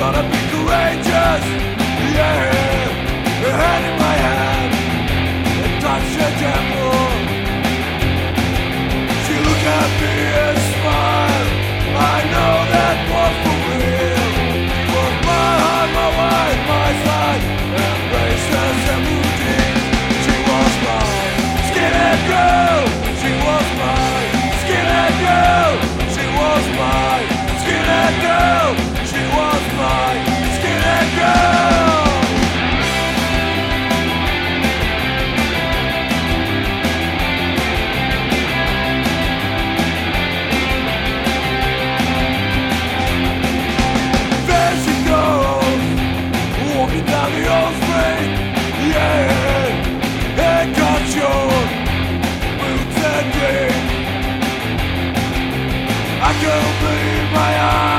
gonna be courageous. Yeah, a hand in my hand, and touch her temple. She looked at me and smiled. I know that was for real. She my heart, my wife, my side, embraces everything. She was my skin girl. the old. Yeah, it got you. I can't believe my eyes.